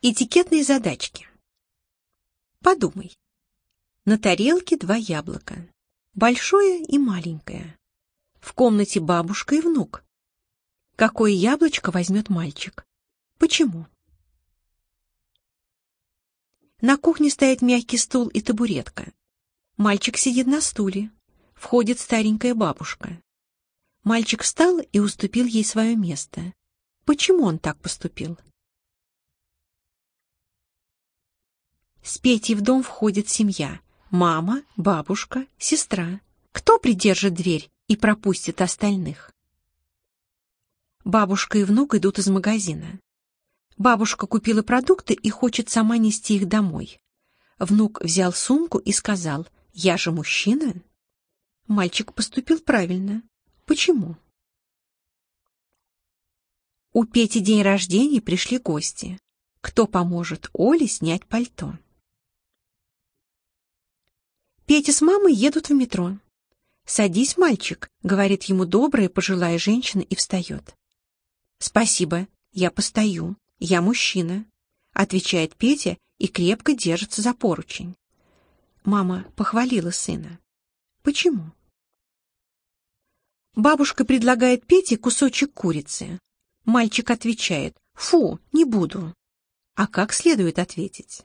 Этикетные задачки. Подумай. На тарелке два яблока. Большое и маленькое. В комнате бабушка и внук. Какое яблочко возьмет мальчик? Почему? На кухне стоит мягкий стул и табуретка. Мальчик сидит на стуле. Входит старенькая бабушка. Мальчик встал и уступил ей свое место. Почему он так поступил? С Петей в дом входит семья. Мама, бабушка, сестра. Кто придержит дверь и пропустит остальных? Бабушка и внук идут из магазина. Бабушка купила продукты и хочет сама нести их домой. Внук взял сумку и сказал, «Я же мужчина». Мальчик поступил правильно. Почему? У Пети день рождения пришли гости. Кто поможет Оле снять пальто? Петя с мамой едут в метро. «Садись, мальчик», — говорит ему добрая пожилая женщина и встает. «Спасибо, я постою, я мужчина», — отвечает Петя и крепко держится за поручень. Мама похвалила сына. Почему? Бабушка предлагает Пете кусочек курицы. Мальчик отвечает «Фу, не буду». А как следует ответить?